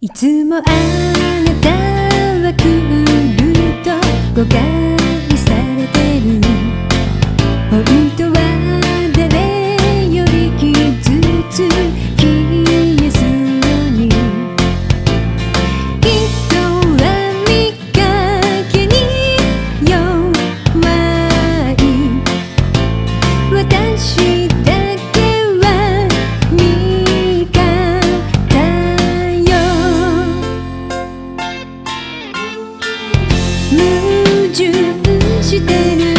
いつもあなたは来ると誤解されてる。本当は誰より傷つ矛盾してる